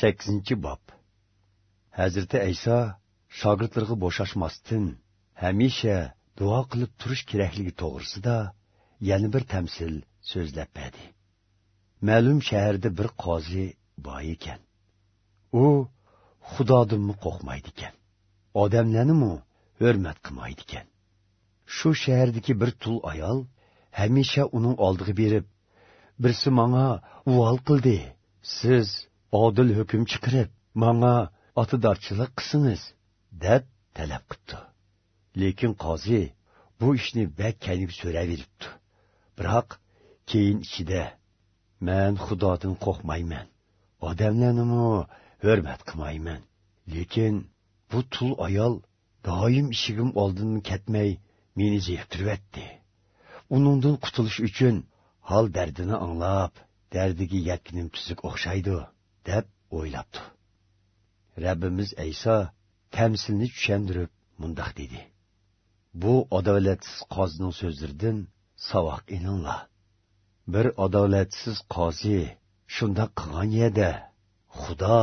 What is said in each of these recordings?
sakkizinchi bob. Hazrati ayso shogirdlarga bo'shashmasdan hamisha duo qilib turish kerakligi to'g'risida yana bir tamsil so'zlab berdi. Ma'lum shaharda bir qozi boy ekan. U xudodimni qo'rqmaydi ekan. Odamlarnimi hurmat qilmaydi ekan. Shu shahardagi bir tul ayol hamisha uning oldiga berib birsi manga uvol qildi siz odil hukm chiqarib manga otidorchilik qilsiniz deb talab qildi. Lekin qozi bu ishni bak kanib so'raveribdi. Biroq keyin ichida man xudodan qo'rqmayman. Odamlarnimi hurmat qilmayman. Lekin bu tul ayol doim ishigim oldin ketmay meni zeriktiryapti uningdan qutulish uchun hol dardini anglab dardiga yetkinim tuzuk o'xshaydi. Deb o'ylabdi. Rabbimiz ayso tamsilni tushundirib mundoq dedi. Bu adolatsiz qozining so'zlaridan savoq ilinglar bir adolatsiz qozi shundoq qilgan edi. Xudo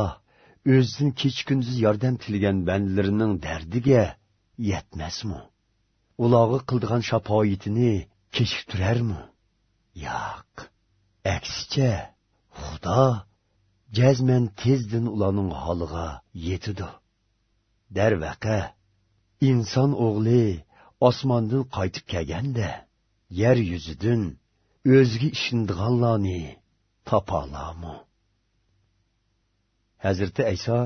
o'zidan kech kunduz yordam tilagan bandlarining dardiga yetmasmi? Ulog'i qildigan shafoitini kechiktirarmi? Yo'q. Aksicha xudo jazman tezdin ularning holiga yetidi. Darvaqa inson o'g'li osmondan qaytib kelganda yer yuzidan o'ziga ishindiganlarni topolami hazrati ayso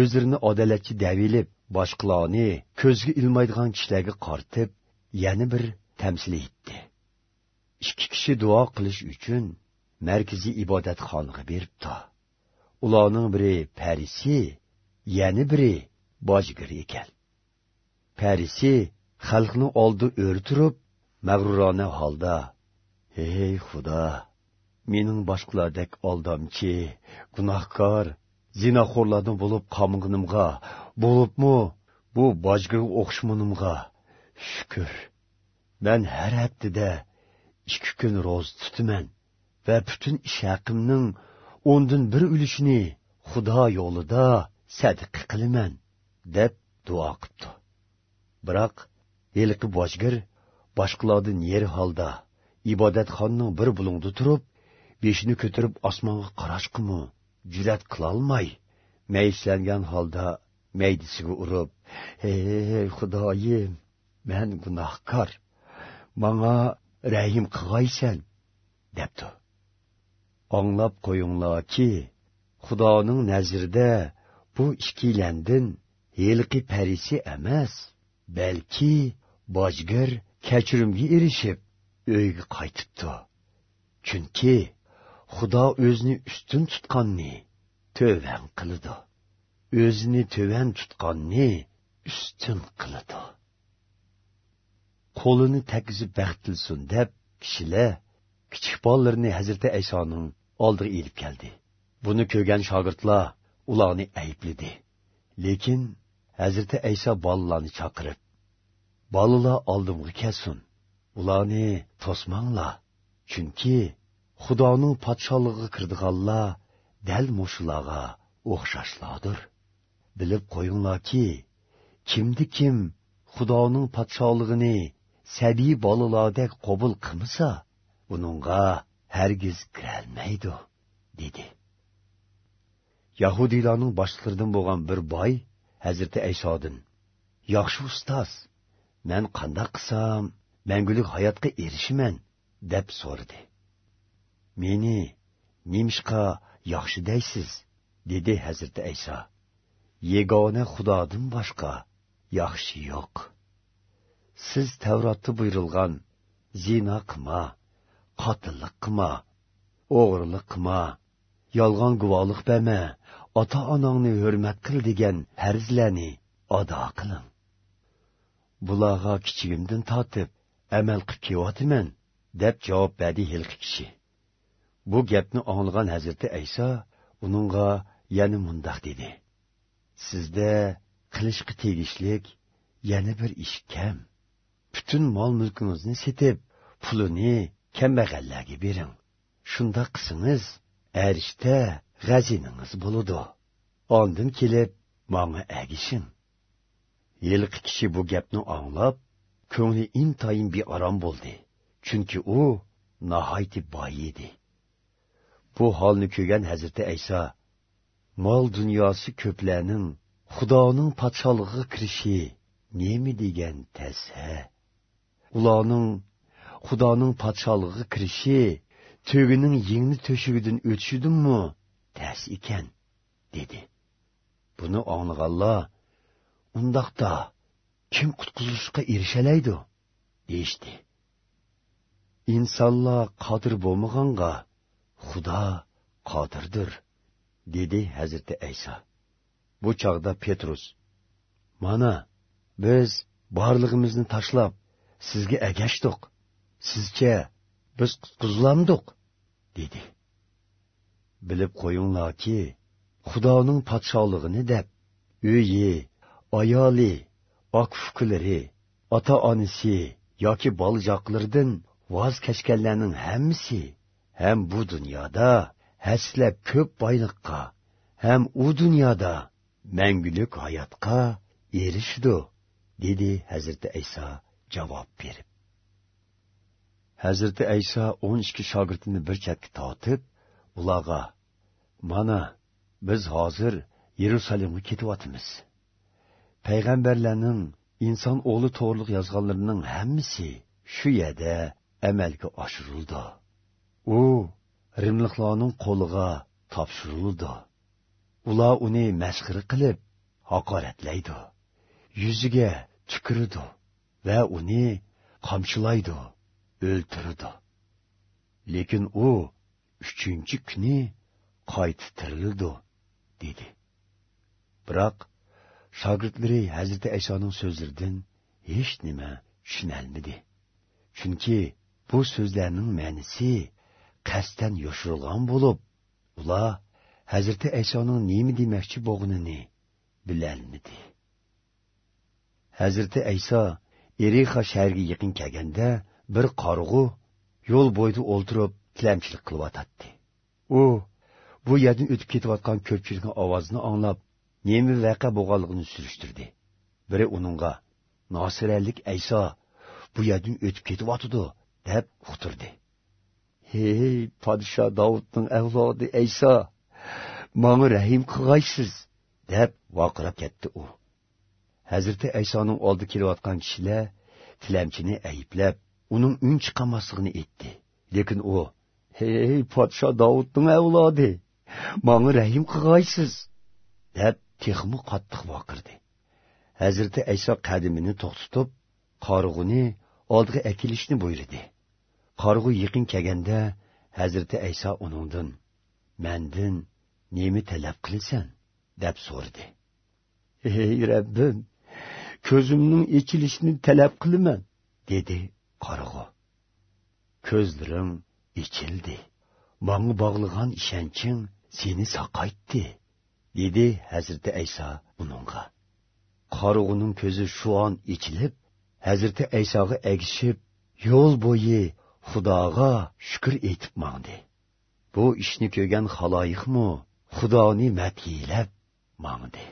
o'zlarini odalatchi davilib boshqalarni ko'zga ilmaydigan kishilarga qortib yana bir tamsil etdi. Ikki kishi duo qilish uchun markaziy ibodatxonaga beribdi. Ularning biri parisi yana biri bojgir ekan. Parisi xalqni oldi o'rtirib mag'rurona holda ey xudo mening boshqalardek oldamchi gunohkor zinoxo'rlardan bo'lib qolmaganimga bo'libmi bu bojgir o'xshmanimga shukur man har haftada ikki kun ro'z tutaman va butun ish haqimning o'ndan bir ulushini xudo yo'lida sadaqa qilaman deb duo qilibdi. Biroq heliqi bojgir boshqalardan yer holda ibodatxonning bir bulungda turib beshini ko'tarib osmonga qarashqimi jur'at qilolmay mayislangan holda maydisiga urib ey xudoyim man gunohkor manga rahim qilg'aysan debdi. Anglab qo'yinglarki xudoning nazrida bu ikkilandin yelqi parisi emas balki bojgir kechirimga erishib uyga qaytibdi chunki xudo o'zini ustun tutqanni tövən qiladi o'zini tövən tutqanni üstün qiladi qo'lini təkizib bəxtilsin deb kishilar kichik bolalarni hazrati aysoning oldiga ilib keldi. Buni ko'rgan shogirdlar ularni ayblidi lekin hazrati ayso bolalarni chaqirib bolalar oldimga kelsin. Ularni to'smanglar chunki xudoning podsholig'iga kirdiganlar dal mushularga o'xshashlardir. Bilib qo'yinglarki kimdi kim xudoning podsholig'ini sabiy bolalardek qabul qilmasa uningga hergiz kirelmeydi, dedi. Yahudilanın boshliqlaridan bo'lgan bir boy Hazreti Eysadın, yaxshi ustoz men qandoq qilsam mangulik hayotga erishiman deb sordu. meni nemishqa yaxşı deysiz dedi Hazreti ayso yegona xudodan boshqa yaxshi yo'q. Siz tavrotda buyurilgan zina qilma qotillik qilma o'g'irlik qilma yolg'on guvohlik berma ota onangni hurmat qil degan farzlarni ado qiling. Bularga kichigimdan tortib amal qilib kelyaptiman deb javob berdi hilqi kishi. Bu gapni anglagan hazrati ayso uningga yana mundoq dedi. Sizda qilishga tegishlik yana bir ish kam. Butun mol mulkingizni setib pulini kambag'allarga bering. Shundoq qilsangiz arishda g'aziningiz bo'ludi ondin kelib manga agishing. Yilqi kishi bu gapni anglab ko'ngli intayin bearom bo'ldi. Chunki u nihoyatda boy edi. Bu holni ko'rgan hazrati ayso mol dunyosi ko'plarning xudoning podsholig'iga kirishi nemi degan tasa ularning Құданың патшалығы кіріше, төгінің еңні төшігідің өтшідің мұ? Тәс ікен, деді. Бұны аңығалла, ұндақта кім құтқызылышқа ерішелейді? Дейшті. Инсалла қадыр болмағанға, Құда қадырдыр, деді әзірті Әйса. Бұ чағда Петрус, Мана, біз барлығымызны ташлап, сізге әгәштіқ, sizcha biz qutqizilamdiq dedi. Bilib qo'yinglarki xudoning podsholig'ini deb uyi ayoli okfuklari ota onasi yoki boljoqlaridan voz kechganlarning hammasi ham bu dunyoda haslab ko'p boyliqqa ham u dunyoda mangulik hayotga erishdi dedi hazrati iso javob berib. Hazrati ayso o'n ikki shogirdini bir chetga tortib ularga mana biz hozir yerusalimga ketyapmiz. Payg'ambarlarning inson o'g'li to'g'riliq yozganlarining hammasi shu yerda amalga oshirildi. U rimliqlarning qo'liga topshirildi. Ular uni mashqiri qilib haqoratlaydi. Yuziga tukiridi va uni qamchilaydi o'ltirdi lekin u uchinchi kuni qaytib tirildi dedi. Biroq shogirdlari hazrati aysoning so'zlaridan hech nima tushunolmadi chunki bu so'zlarning ma'nisi qasddan yoshirilgan bo'lib ular hazrati aysoning nima demoqchi bo'lganini bilolmadi hazrati ayso erixa shahriga yaqin kelganda bir qorg'u yo'l bo'yida o'ltirib tilamchilik qilyotdi. U bu yerdan o'tib ketayotgan ko'pchilikning ovozini anglab nemi vaqa bo'lganligini surishtirdi. Biri uningga nosiralik ayso bu yerdan o'tib ketyotidi deb uqtirdi. Hey podsho davudning avlodi ayso manga rahim qilg'aysiz deb voqirab ketdi u. Hazrati aysoning oldi kelayotgan kishilar tilamchini ayblab uning un chiqamasligini aytdi. Lekin u hey podsho davudning avlodi manga rahim qilg'aysiz deb texmi qattiq voqirdi hazrati ayso qadimini to'xtatib qorg'uni oldiga akilishni buyurdi. Qorg'u yaqin kelganda hazrati ayso uningdan mandin nemi talab qilasan? deb so'radi. Ey rabbim ko'zimning ichilishini talab qilaman dedi qorg'u ko'zlarim ichildi. Manga bog'lagan ishonching seni saqaytdi dedi hazrati ayso uningga qorg'uning ko'zi shu on ichilib hazrati aysoga egishib yo'l bo'yi xudoga shukur etib mangdi. Bu ishni ko'rgan haloyiqmi xudoni matiyilab mangdi.